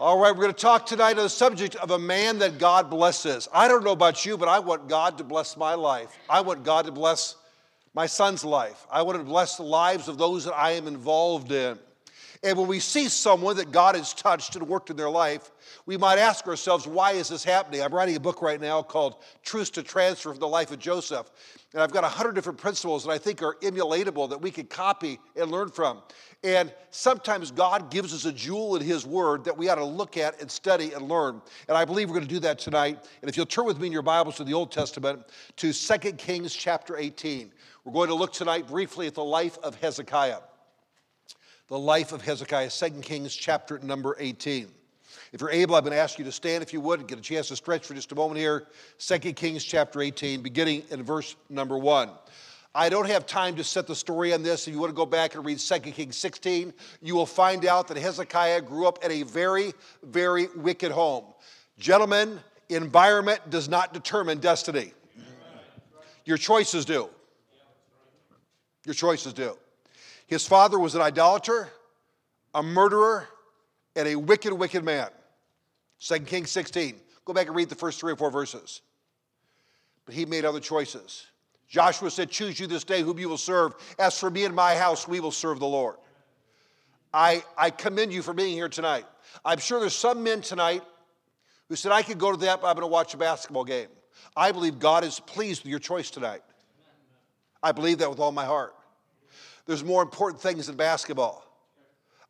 All right, we're going to talk tonight on the subject of a man that God blesses. I don't know about you, but I want God to bless my life. I want God to bless my son's life. I want to bless the lives of those that I am involved in. And when we see someone that God has touched and worked in their life, we might ask ourselves, why is this happening? I'm writing a book right now called Truths to Transfer from the Life of Joseph. And I've got a hundred different principles that I think are emulatable that we can copy and learn from. And sometimes God gives us a jewel in His Word that we ought to look at and study and learn. And I believe we're going to do that tonight. And if you'll turn with me in your Bibles to the Old Testament, to 2 Kings chapter 18. We're going to look tonight briefly at the life of Hezekiah the life of Hezekiah, 2 Kings chapter number 18. If you're able, I'm going to ask you to stand if you would, get a chance to stretch for just a moment here. 2 Kings chapter 18, beginning in verse number 1. I don't have time to set the story on this. If you want to go back and read 2 Kings 16, you will find out that Hezekiah grew up in a very, very wicked home. Gentlemen, environment does not determine destiny. Your choices do. Your choices do. His father was an idolater, a murderer, and a wicked, wicked man. 2 Kings 16. Go back and read the first three or four verses. But he made other choices. Joshua said, Choose you this day whom you will serve. As for me and my house, we will serve the Lord. I, I commend you for being here tonight. I'm sure there's some men tonight who said, I could go to that, but I'm going to watch a basketball game. I believe God is pleased with your choice tonight. I believe that with all my heart. There's more important things than basketball.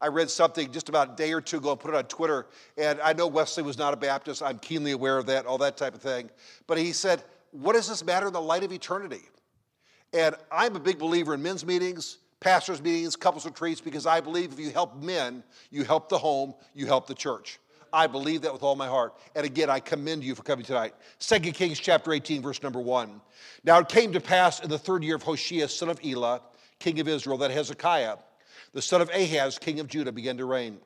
I read something just about a day or two ago put it on Twitter, and I know Wesley was not a Baptist. I'm keenly aware of that, all that type of thing. But he said, What does this matter in the light of eternity? And I'm a big believer in men's meetings, pastors' meetings, couples retreats, because I believe if you help men, you help the home, you help the church. I believe that with all my heart. And again, I commend you for coming tonight. 2 Kings chapter 18, verse number 1. Now it came to pass in the third year of Hoshea, son of Elah, king of Israel, that Hezekiah, the son of Ahaz, king of Judah, began to reign.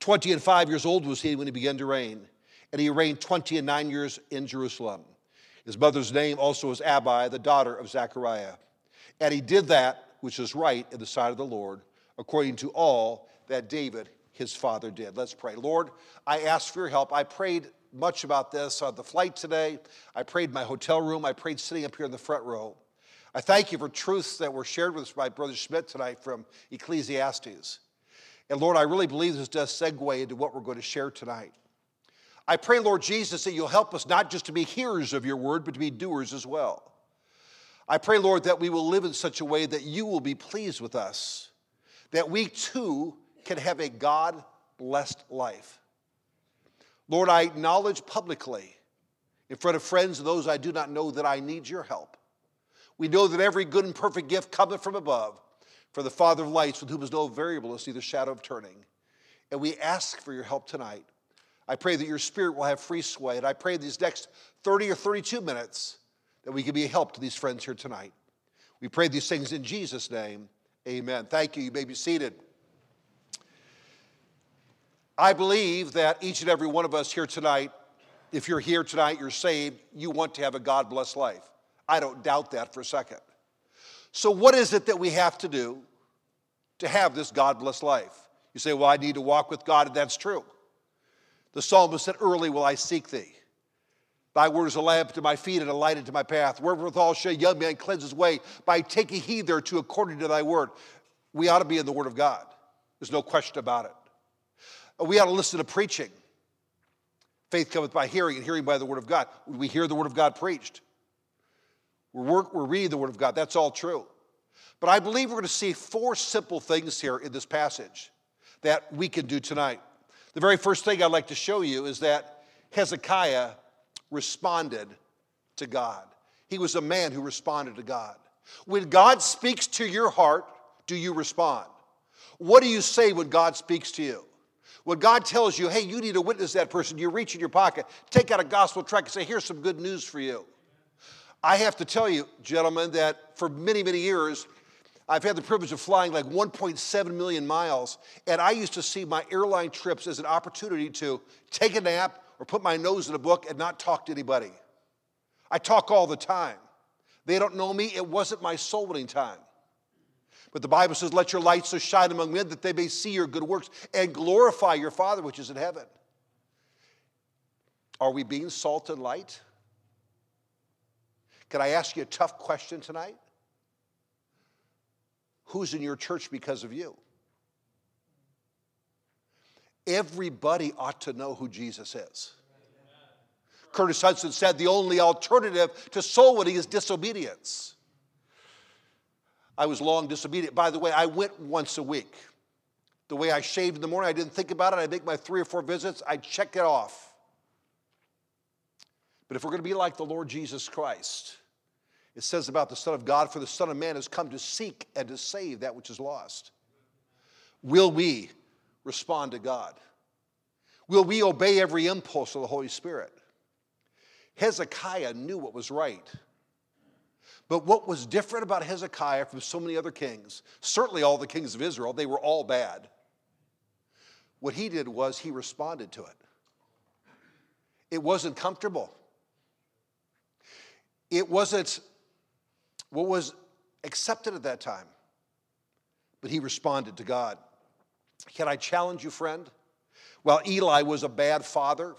Twenty and five years old was he when he began to reign, and he reigned twenty and nine years in Jerusalem. His mother's name also was Abi, the daughter of Zechariah. And he did that which is right in the sight of the Lord, according to all that David his father did. Let's pray. Lord, I ask for your help. I prayed much about this on the flight today. I prayed my hotel room. I prayed sitting up here in the front row. I thank you for truths that were shared with us by Brother Schmidt tonight from Ecclesiastes. And Lord, I really believe this does segue into what we're going to share tonight. I pray, Lord Jesus, that you'll help us not just to be hearers of your word, but to be doers as well. I pray, Lord, that we will live in such a way that you will be pleased with us, that we too can have a God blessed life. Lord, I acknowledge publicly in front of friends and those I do not know that I need your help. We know that every good and perfect gift cometh from above, for the Father of lights, with whom is no variableness, neither shadow of turning. And we ask for your help tonight. I pray that your spirit will have free sway. And I pray these next 30 or 32 minutes that we can be a help to these friends here tonight. We pray these things in Jesus' name. Amen. Thank you. You may be seated. I believe that each and every one of us here tonight, if you're here tonight, you're saved, you want to have a God blessed life. I don't doubt that for a second. So, what is it that we have to do to have this God blessed life? You say, Well, I need to walk with God, and that's true. The psalmist said, Early will I seek thee. Thy word is a lamp to my feet and a light unto my path. Wherewithal shall a young man cleanse his way by taking heed thereto according to thy word. We ought to be in the word of God. There's no question about it. We ought to listen to preaching. Faith cometh by hearing, and hearing by the word of God. We hear the word of God preached. We're, we're reading the Word of God. That's all true. But I believe we're going to see four simple things here in this passage that we can do tonight. The very first thing I'd like to show you is that Hezekiah responded to God. He was a man who responded to God. When God speaks to your heart, do you respond? What do you say when God speaks to you? When God tells you, hey, you need to witness that person, you reach in your pocket, take out a gospel tract and say, here's some good news for you. I have to tell you, gentlemen, that for many, many years, I've had the privilege of flying like 1.7 million miles, and I used to see my airline trips as an opportunity to take a nap or put my nose in a book and not talk to anybody. I talk all the time. They don't know me, it wasn't my soul winning time. But the Bible says, Let your light so shine among men that they may see your good works and glorify your Father which is in heaven. Are we being salt and light? Can I ask you a tough question tonight? Who's in your church because of you? Everybody ought to know who Jesus is. Curtis Hutson said the only alternative to soul winning is disobedience. I was long disobedient. By the way, I went once a week. The way I shaved in the morning, I didn't think about it. I'd make my three or four visits, I'd check it off. But if we're going to be like the Lord Jesus Christ, it says about the Son of God, for the Son of Man has come to seek and to save that which is lost. Will we respond to God? Will we obey every impulse of the Holy Spirit? Hezekiah knew what was right. But what was different about Hezekiah from so many other kings, certainly all the kings of Israel, they were all bad. What he did was he responded to it. It wasn't comfortable. It wasn't what was accepted at that time. But he responded to God. Can I challenge you, friend? While Eli was a bad father,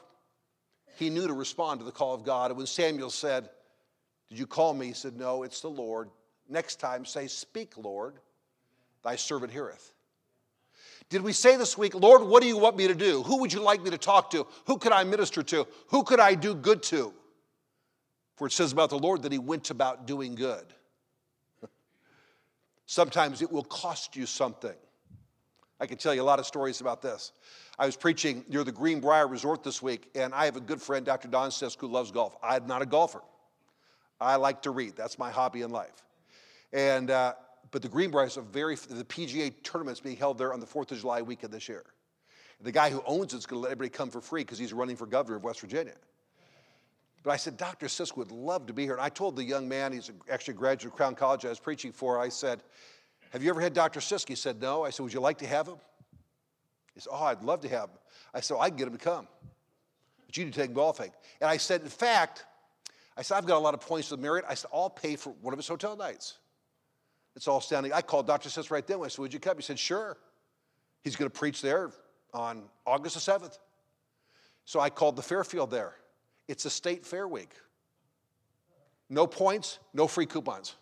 he knew to respond to the call of God. And when Samuel said, Did you call me? He said, No, it's the Lord. Next time, say, Speak, Lord, thy servant heareth. Did we say this week, Lord, what do you want me to do? Who would you like me to talk to? Who could I minister to? Who could I do good to? For it says about the Lord that he went about doing good. Sometimes it will cost you something. I can tell you a lot of stories about this. I was preaching near the Greenbrier Resort this week, and I have a good friend, Dr. Don Sisk, who loves golf. I'm not a golfer. I like to read. That's my hobby in life. And, uh, but the Greenbrier is a very, the PGA tournament's being held there on the 4th of July weekend this year. The guy who owns it's going to let everybody come for free because he's running for governor of West Virginia. But I said, Dr. Sisk would love to be here. And I told the young man, he's actually a graduate of Crown College I was preaching for, I said, Have you ever had Dr. Sisk? He said, No. I said, Would you like to have him? He said, Oh, I'd love to have him. I said, well, I can get him to come. But you need to take him golfing. And I said, In fact, I said, I've got a lot of points with Marriott. I said, I'll pay for one of his hotel nights. It's all standing. I called Dr. Sisk right then. I said, Would you come? He said, Sure. He's going to preach there on August the 7th. So I called the Fairfield there. It's a state fair week. No points, no free coupons.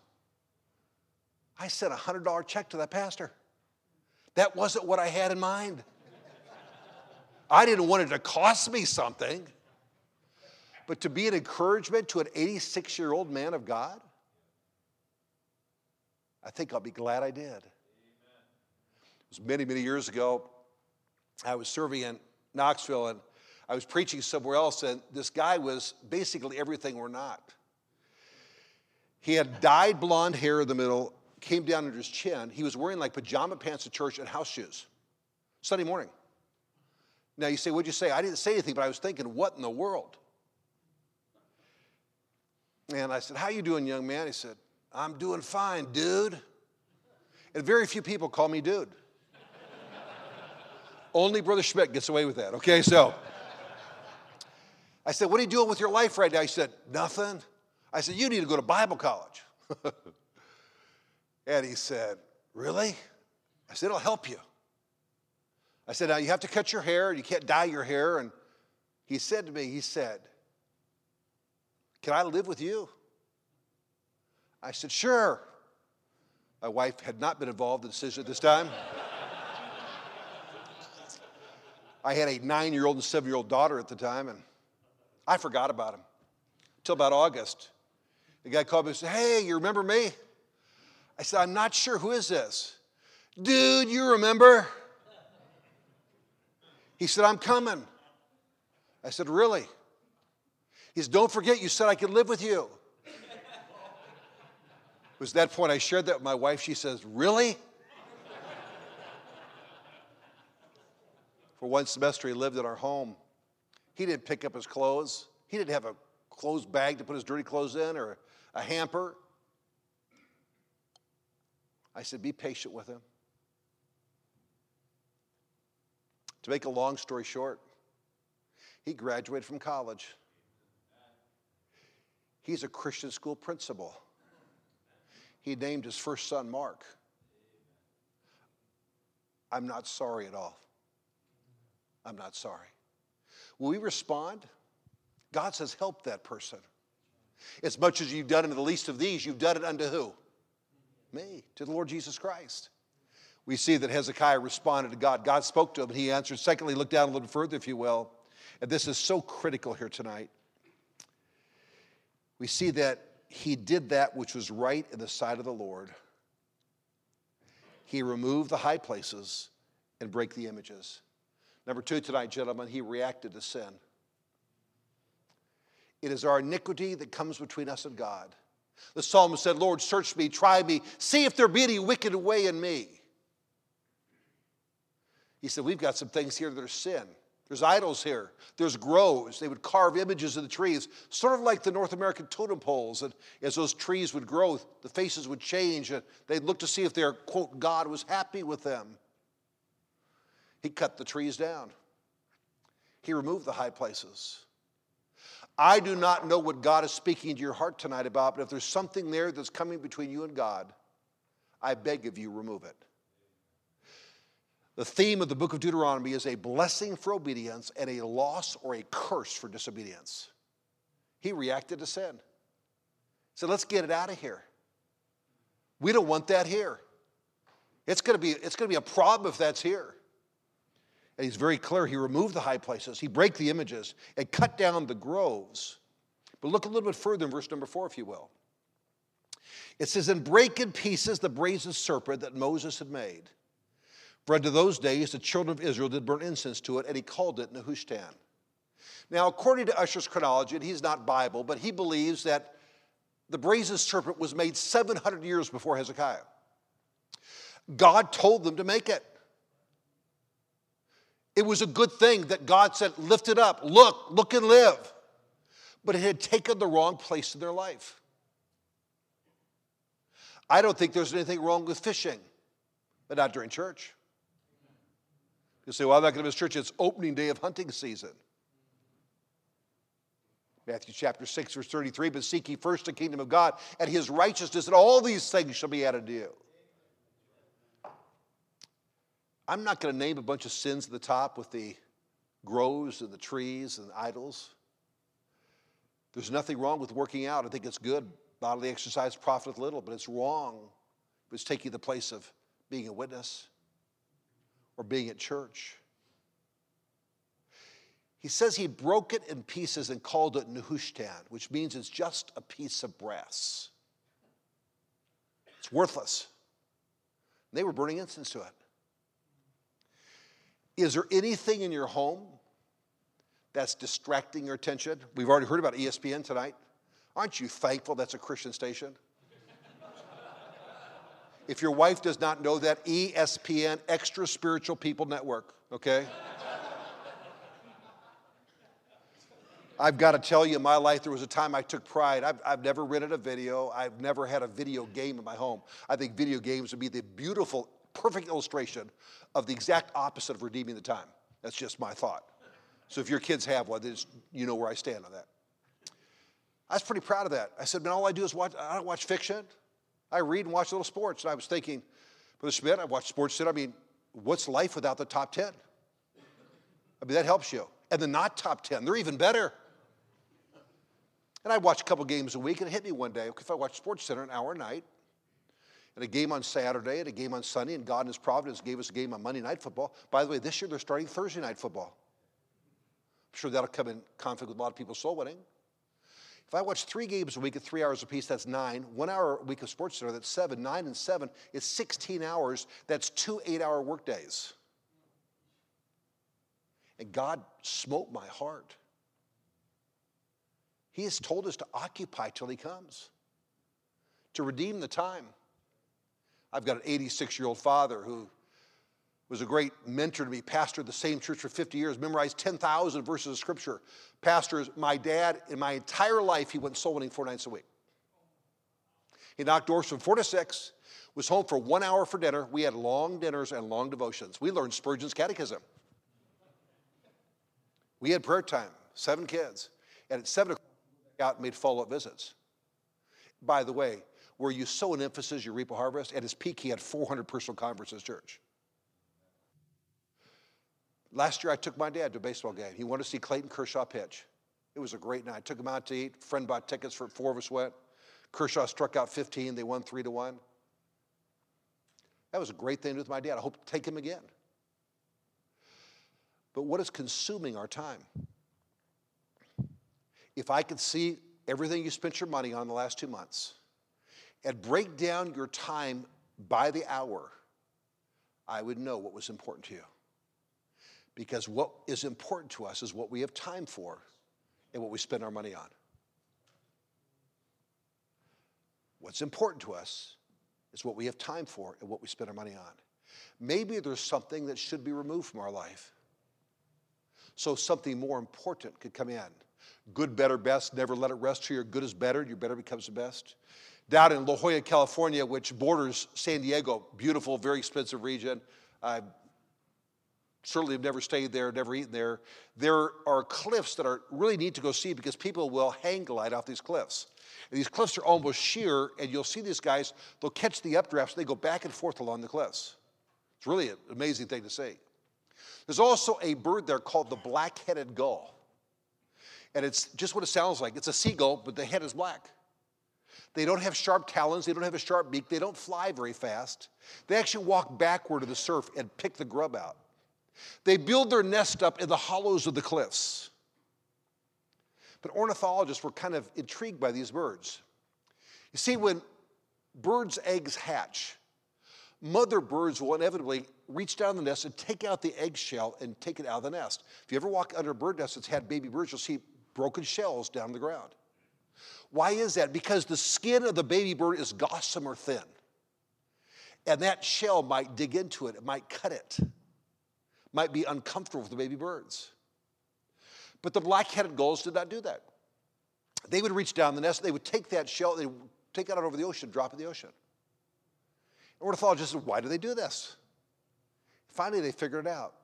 I sent a $100 check to that pastor. That wasn't what I had in mind. I didn't want it to cost me something, but to be an encouragement to an 86 year old man of God, I think I'll be glad I did. It was many, many years ago. I was serving in Knoxville and I was preaching somewhere else, and this guy was basically everything we're not. He had dyed blonde hair in the middle, came down under his chin. He was wearing like pajama pants to church and house shoes. Sunday morning. Now you say, what'd you say? I didn't say anything, but I was thinking, what in the world? And I said, How you doing, young man? He said, I'm doing fine, dude. And very few people call me dude. Only Brother Schmidt gets away with that, okay? So I said, What are you doing with your life right now? He said, Nothing. I said, You need to go to Bible college. and he said, Really? I said, It'll help you. I said, Now you have to cut your hair, you can't dye your hair. And he said to me, He said, Can I live with you? I said, Sure. My wife had not been involved in the decision at this time. I had a nine year old and seven year old daughter at the time, and I forgot about him until about August. The guy called me and said, Hey, you remember me? I said, I'm not sure. Who is this? Dude, you remember? He said, I'm coming. I said, Really? He said, Don't forget, you said I could live with you. It was that point I shared that with my wife. She says, Really? For one semester, he lived in our home. He didn't pick up his clothes. He didn't have a clothes bag to put his dirty clothes in or a hamper. I said, Be patient with him. To make a long story short, he graduated from college. He's a Christian school principal. He named his first son Mark. I'm not sorry at all. I'm not sorry. Will we respond? God says, help that person. As much as you've done unto the least of these, you've done it unto who? Me, to the Lord Jesus Christ. We see that Hezekiah responded to God. God spoke to him and he answered. Secondly, look down a little further, if you will. And this is so critical here tonight. We see that he did that which was right in the sight of the Lord. He removed the high places and break the images. Number two tonight, gentlemen, he reacted to sin. It is our iniquity that comes between us and God. The psalmist said, Lord, search me, try me, see if there be any wicked way in me. He said, We've got some things here that are sin. There's idols here. There's groves. They would carve images of the trees, sort of like the North American totem poles. And as those trees would grow, the faces would change, and they'd look to see if their, quote, God was happy with them. He cut the trees down, he removed the high places. I do not know what God is speaking to your heart tonight about, but if there's something there that's coming between you and God, I beg of you, remove it. The theme of the book of Deuteronomy is a blessing for obedience and a loss or a curse for disobedience. He reacted to sin. He said, let's get it out of here. We don't want that here. It's going to be, it's going to be a problem if that's here. And he's very clear. He removed the high places, he broke the images, and cut down the groves. But look a little bit further in verse number four, if you will. It says, And break in pieces the brazen serpent that Moses had made. For unto those days the children of Israel did burn incense to it, and he called it Nehushtan. Now, according to Ussher's chronology, and he's not Bible, but he believes that the brazen serpent was made 700 years before Hezekiah. God told them to make it. It was a good thing that God said, lift it up, look, look and live. But it had taken the wrong place in their life. I don't think there's anything wrong with fishing, but not during church. You say, well, I'm not going to miss church. It's opening day of hunting season. Matthew chapter 6, verse 33, but seek ye first the kingdom of God and his righteousness, and all these things shall be added to you. I'm not going to name a bunch of sins at the top with the groves and the trees and the idols. There's nothing wrong with working out. I think it's good. Bodily exercise profiteth little, but it's wrong if it's taking the place of being a witness or being at church. He says he broke it in pieces and called it Nehushtan, which means it's just a piece of brass. It's worthless. They were burning incense to it. Is there anything in your home that's distracting your attention? We've already heard about ESPN tonight. Aren't you thankful that's a Christian station? If your wife does not know that, ESPN, Extra Spiritual People Network, okay? I've got to tell you, in my life, there was a time I took pride. I've, I've never rented a video. I've never had a video game in my home. I think video games would be the beautiful, perfect illustration of the exact opposite of redeeming the time. That's just my thought. So if your kids have one, you know where I stand on that. I was pretty proud of that. I said, man, all I do is watch, I don't watch fiction. I read and watch a little sports. And I was thinking, Brother Schmidt, I watch sports Center. I mean, what's life without the top 10? I mean, that helps you. And the not top 10, they're even better. And I watch a couple games a week, and it hit me one day. If I watch Sports Center an hour a night, and a game on Saturday, and a game on Sunday, and God in His providence gave us a game on Monday Night Football. By the way, this year they're starting Thursday Night Football. I'm sure that'll come in conflict with a lot of people's soul winning. If I watch three games a week at three hours apiece, that's nine. One hour a week of Sports Center, that's seven. Nine and seven is 16 hours. That's two eight hour workdays. And God smote my heart. He has told us to occupy till He comes, to redeem the time. I've got an 86 year old father who was a great mentor to me, pastored the same church for 50 years, memorized 10,000 verses of scripture. Pastors, my dad, in my entire life, he went soul winning four nights a week. He knocked doors from four to six, was home for one hour for dinner. We had long dinners and long devotions. We learned Spurgeon's catechism. We had prayer time, seven kids. And at seven o'clock, out and made follow up visits. By the way, where you sow an emphasis, you reap a harvest. At his peak, he had 400 personal his church. Last year, I took my dad to a baseball game. He wanted to see Clayton Kershaw pitch. It was a great night. I took him out to eat. Friend bought tickets for four of us went. Kershaw struck out 15. They won three to one. That was a great thing to do with my dad. I hope to take him again. But what is consuming our time? If I could see everything you spent your money on the last two months and break down your time by the hour, I would know what was important to you. Because what is important to us is what we have time for and what we spend our money on. What's important to us is what we have time for and what we spend our money on. Maybe there's something that should be removed from our life. So something more important could come in. Good, better, best, never let it rest till your good is better, your better becomes the best. Down in La Jolla, California, which borders San Diego, beautiful, very expensive region. I certainly have never stayed there, never eaten there. There are cliffs that are really neat to go see because people will hang glide off these cliffs. And these cliffs are almost sheer, and you'll see these guys, they'll catch the updrafts, and they go back and forth along the cliffs. It's really an amazing thing to see. There's also a bird there called the black headed gull. And it's just what it sounds like. It's a seagull, but the head is black. They don't have sharp talons, they don't have a sharp beak, they don't fly very fast. They actually walk backward to the surf and pick the grub out. They build their nest up in the hollows of the cliffs. But ornithologists were kind of intrigued by these birds. You see, when birds' eggs hatch, mother birds will inevitably reach down the nest and take out the eggshell and take it out of the nest. If you ever walk under a bird nest that's had baby birds, you'll see broken shells down the ground. Why is that? Because the skin of the baby bird is gossamer thin. And that shell might dig into it, it might cut it, might be uncomfortable for the baby birds. But the black headed gulls did not do that. They would reach down the nest, they would take that shell, they would take it out over the ocean, drop it in the ocean. And Ornithologists said, why do they do this? Finally, they figured it out.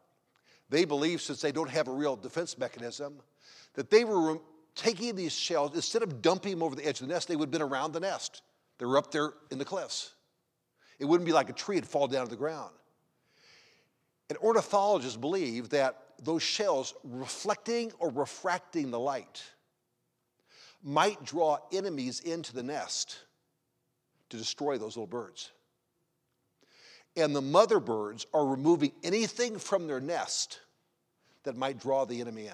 They believe, since they don't have a real defense mechanism, that they were taking these shells, instead of dumping them over the edge of the nest, they would have been around the nest. They were up there in the cliffs. It wouldn't be like a tree, it'd fall down to the ground. And ornithologists believe that those shells reflecting or refracting the light might draw enemies into the nest to destroy those little birds. And the mother birds are removing anything from their nest that might draw the enemy in.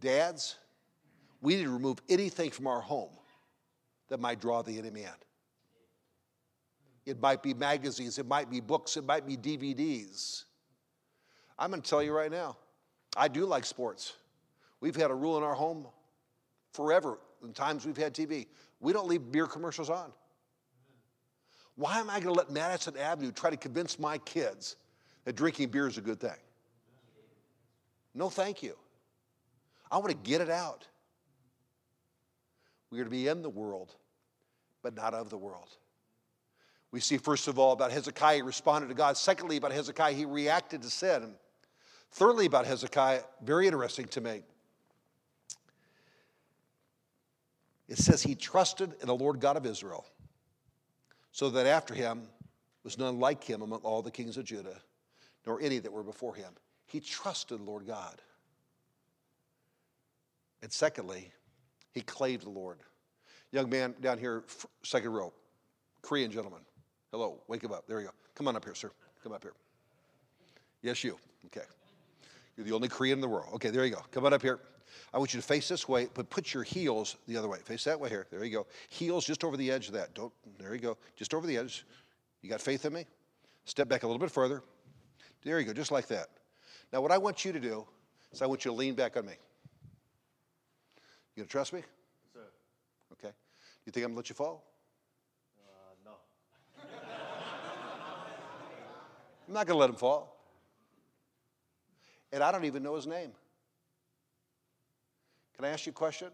Dads, we need to remove anything from our home that might draw the enemy in. It might be magazines, it might be books, it might be DVDs. I'm going to tell you right now, I do like sports. We've had a rule in our home forever, the times we've had TV. We don't leave beer commercials on. Why am I going to let Madison Avenue try to convince my kids that drinking beer is a good thing? No, thank you. I want to get it out. We are to be in the world, but not of the world. We see, first of all, about Hezekiah, he responded to God. Secondly, about Hezekiah, he reacted to sin. Thirdly, about Hezekiah, very interesting to me. It says he trusted in the Lord God of Israel, so that after him was none like him among all the kings of Judah, nor any that were before him. He trusted the Lord God. And secondly, he clave the Lord. Young man down here, second row, Korean gentleman. Hello, wake him up. There you go. Come on up here, sir. Come up here. Yes, you. Okay. You're the only Korean in the world. Okay, there you go. Come on up here. I want you to face this way, but put your heels the other way. Face that way here. There you go. Heels just over the edge of that. Don't, there you go. Just over the edge. You got faith in me? Step back a little bit further. There you go, just like that. Now, what I want you to do is I want you to lean back on me. You gonna trust me? Sir. Okay. You think I'm gonna let you fall? Uh, no. I'm not gonna let him fall. And I don't even know his name. Can I ask you a question?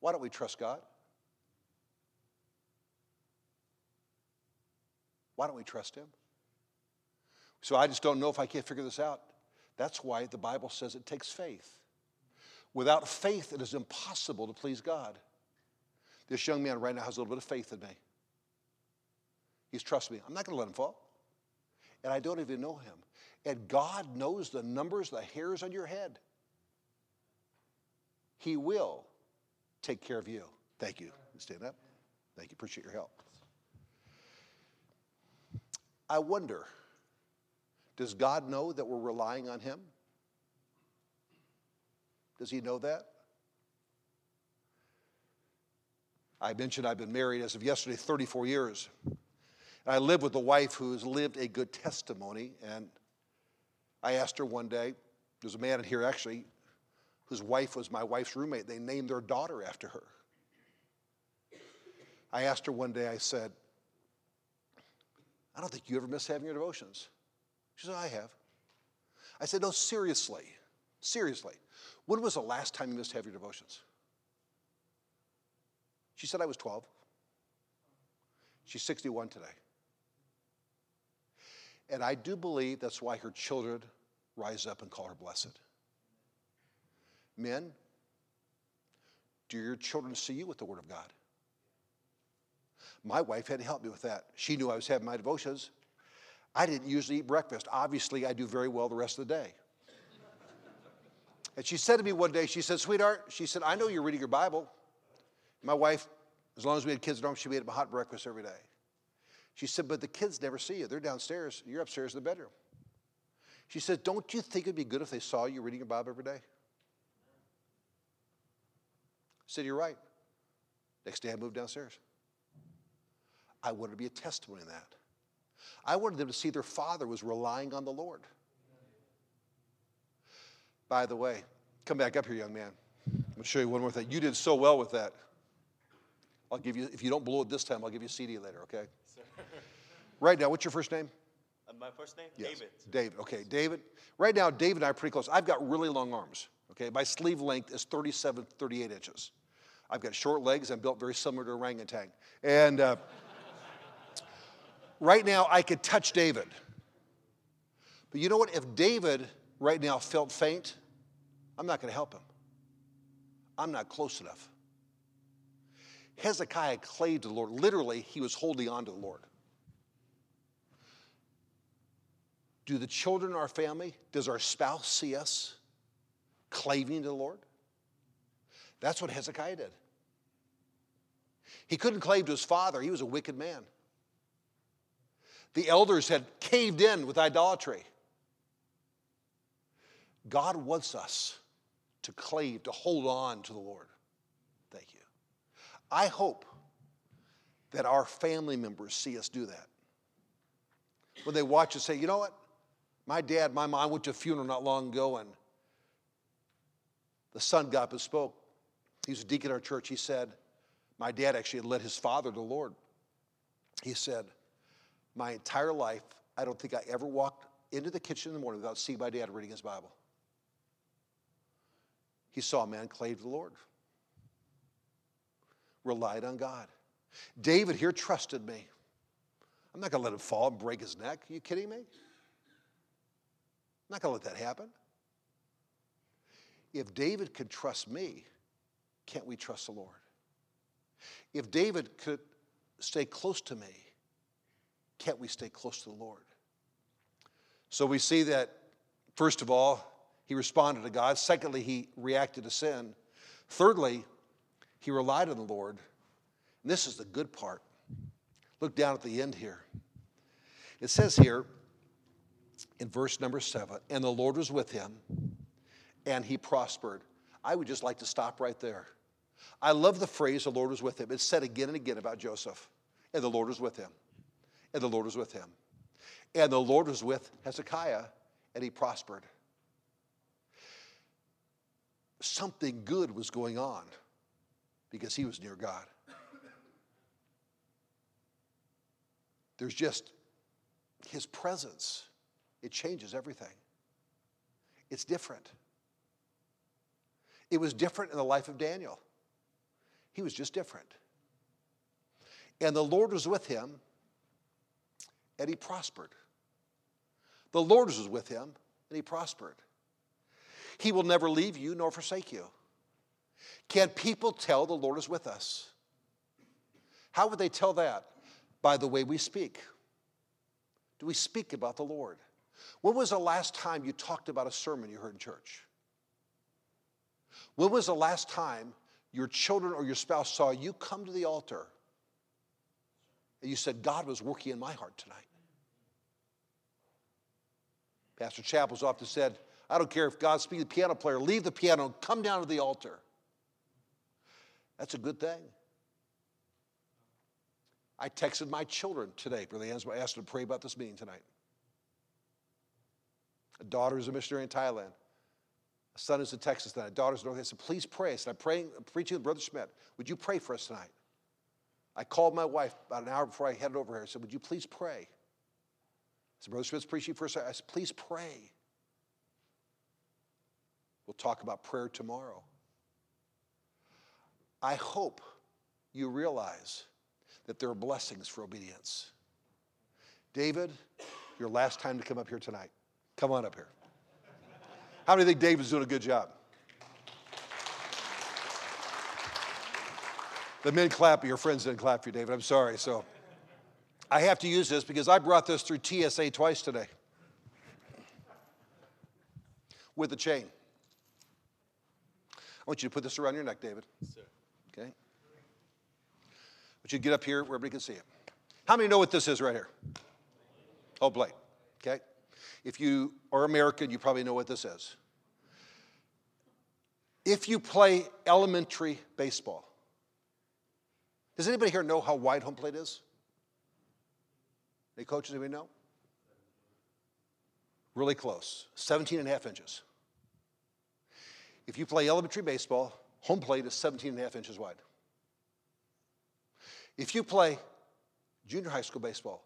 Why don't we trust God? Why don't we trust Him? So I just don't know if I can't figure this out. That's why the Bible says it takes faith. Without faith, it is impossible to please God. This young man right now has a little bit of faith in me. He's trusting me. I'm not going to let him fall. And I don't even know him. And God knows the numbers, the hairs on your head. He will take care of you. Thank you. Stand up. Thank you. Appreciate your help. I wonder does God know that we're relying on Him? Does He know that? I mentioned I've been married as of yesterday 34 years. And I live with a wife who's lived a good testimony. And I asked her one day, there's a man in here actually whose wife was my wife's roommate. They named their daughter after her. I asked her one day, I said, I don't think you ever miss having your devotions. She said, I have. I said, No, seriously, seriously. When was the last time you missed having your devotions? She said, I was 12. She's 61 today. And I do believe that's why her children rise up and call her blessed. Men, do your children see you with the Word of God? My wife had to help me with that. She knew I was having my devotions. I didn't usually eat breakfast. Obviously, I do very well the rest of the day. And she said to me one day, she said, Sweetheart, she said, I know you're reading your Bible. My wife, as long as we had kids at home, she made a hot breakfast every day. She said, But the kids never see you. They're downstairs. You're upstairs in the bedroom. She said, Don't you think it'd be good if they saw you reading your Bible every day? I said, You're right. Next day I moved downstairs. I wanted to be a testimony in that. I wanted them to see their father was relying on the Lord. By the way, come back up here, young man. I'm going to show you one more thing. You did so well with that. I'll give you, if you don't blow it this time, I'll give you a CD later, okay? Right now, what's your first name? Uh, my first name? Yes. David. David, okay. David. Right now, David and I are pretty close. I've got really long arms, okay? My sleeve length is 37, 38 inches. I've got short legs. I'm built very similar to orangutan. And uh, right now, I could touch David. But you know what? If David right now felt faint, I'm not going to help him. I'm not close enough. Hezekiah clave to the Lord. Literally, he was holding on to the Lord. Do the children in our family, does our spouse see us claving to the Lord? That's what Hezekiah did. He couldn't clave to his father, he was a wicked man. The elders had caved in with idolatry. God wants us to clave, to hold on to the Lord. Thank you. I hope that our family members see us do that. When they watch us say, you know what? My dad, my mom went to a funeral not long ago, and the son got up and spoke. He was a deacon in our church. He said, My dad actually had led his father to the Lord. He said, My entire life, I don't think I ever walked into the kitchen in the morning without seeing my dad reading his Bible. He saw a man clave to the Lord, relied on God. David here trusted me. I'm not going to let him fall and break his neck. Are you kidding me? I'm not going to let that happen. If David could trust me, can't we trust the Lord? If David could stay close to me, can't we stay close to the Lord? So we see that, first of all, he responded to God. Secondly, he reacted to sin. Thirdly, he relied on the Lord. And this is the good part. Look down at the end here. It says here in verse number seven, and the Lord was with him, and he prospered. I would just like to stop right there. I love the phrase, the Lord was with him. It's said again and again about Joseph. And the Lord was with him. And the Lord was with him. And the Lord was with Hezekiah, and he prospered. Something good was going on because he was near God. There's just his presence, it changes everything. It's different. It was different in the life of Daniel. He was just different. And the Lord was with him, and he prospered. The Lord was with him, and he prospered. He will never leave you nor forsake you. Can people tell the Lord is with us? How would they tell that? By the way we speak. Do we speak about the Lord? When was the last time you talked about a sermon you heard in church? When was the last time your children or your spouse saw you come to the altar and you said, God was working in my heart tonight? Pastor Chappell's often said, I don't care if God's speaking the piano player, leave the piano come down to the altar. That's a good thing. I texted my children today, Brother Hans, I asked them to pray about this meeting tonight. A daughter is a missionary in Thailand. A son is in Texas tonight. A daughter's in North. I said, please pray. I said, I'm praying, I'm preaching with Brother Schmidt. Would you pray for us tonight? I called my wife about an hour before I headed over here. I said, Would you please pray? I said, Brother Schmidt's preaching first. I said, Please pray. We'll talk about prayer tomorrow. I hope you realize that there are blessings for obedience. David, your last time to come up here tonight. Come on up here. How many think David's doing a good job? The men clap, your friends didn't clap for you, David. I'm sorry. So I have to use this because I brought this through TSA twice today with a chain. I want you to put this around your neck, David. Yes, okay? I want you to get up here where everybody can see it. How many know what this is right here? Oh, blade. Okay? If you are American, you probably know what this is. If you play elementary baseball, does anybody here know how wide home plate is? Any coaches, anybody know? Really close, 17 and a half inches. If you play elementary baseball, home plate is 17 and a half inches wide. If you play junior high school baseball,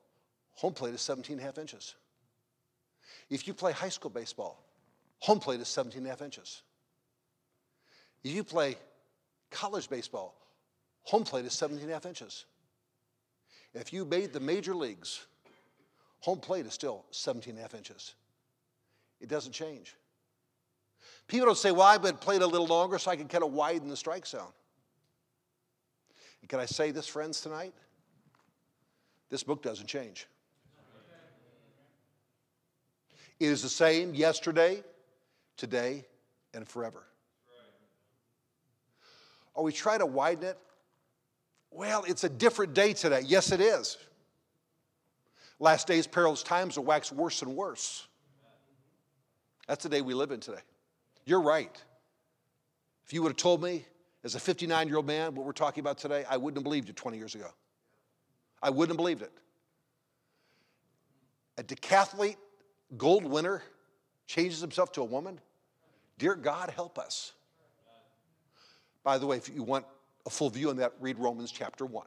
home plate is 17 and a half inches. If you play high school baseball, home plate is 17 and a half inches. If you play college baseball, home plate is 17 and a half inches. If you made the major leagues, home plate is still 17 and a half inches. It doesn't change. People don't say, well, I've been played a little longer so I can kind of widen the strike zone. And can I say this, friends, tonight? This book doesn't change. It is the same yesterday, today, and forever. Are we trying to widen it? Well, it's a different day today. Yes, it is. Last days, perilous times will wax worse and worse. That's the day we live in today. You're right. If you would have told me as a 59 year old man what we're talking about today, I wouldn't have believed you 20 years ago. I wouldn't have believed it. A decathlete gold winner changes himself to a woman? Dear God, help us. By the way, if you want a full view on that, read Romans chapter 1.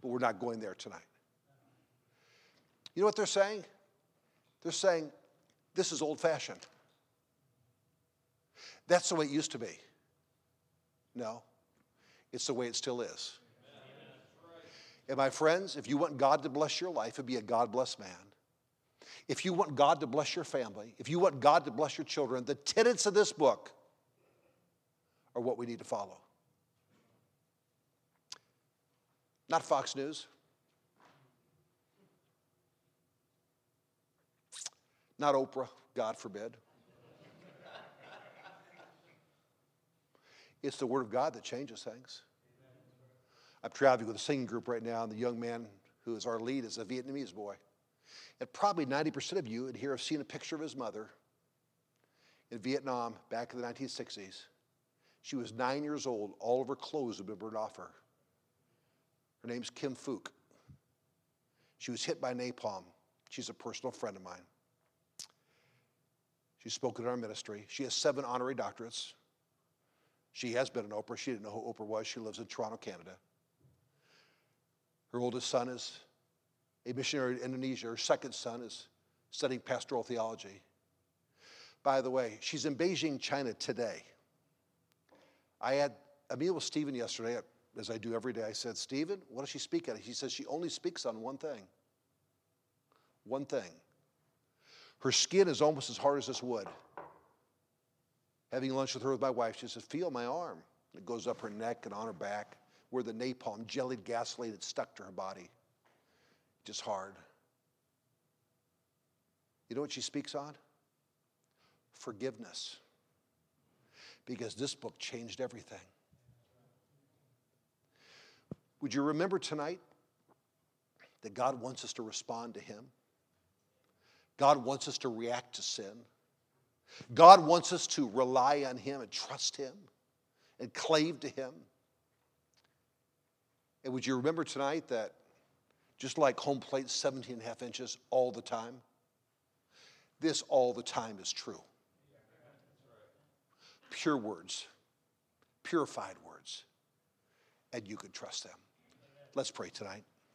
But we're not going there tonight. You know what they're saying? They're saying this is old fashioned. That's the way it used to be. No, it's the way it still is. And my friends, if you want God to bless your life be a God blessed man, if you want God to bless your family, if you want God to bless your children, the tenets of this book are what we need to follow. Not Fox News. Not Oprah, God forbid. It's the Word of God that changes things. I'm traveling with a singing group right now, and the young man who is our lead is a Vietnamese boy. And probably 90% of you in here have seen a picture of his mother in Vietnam back in the 1960s. She was nine years old. All of her clothes had been burned off her. Her name's Kim Phuc. She was hit by napalm. She's a personal friend of mine. She's spoken in our ministry. She has seven honorary doctorates. She has been an Oprah. She didn't know who Oprah was. She lives in Toronto, Canada. Her oldest son is a missionary in Indonesia. Her second son is studying pastoral theology. By the way, she's in Beijing, China today. I had a meal with Stephen yesterday, as I do every day. I said, Stephen, what does she speak at? He says she only speaks on one thing. One thing. Her skin is almost as hard as this wood. Having lunch with her with my wife, she said, Feel my arm. It goes up her neck and on her back, where the napalm, jellied gasoline, had stuck to her body just hard. You know what she speaks on? Forgiveness. Because this book changed everything. Would you remember tonight that God wants us to respond to Him? God wants us to react to sin. God wants us to rely on Him and trust Him and clave to Him. And would you remember tonight that just like home plate 17 and a half inches all the time, this all the time is true. Pure words, purified words, and you can trust them. Let's pray tonight.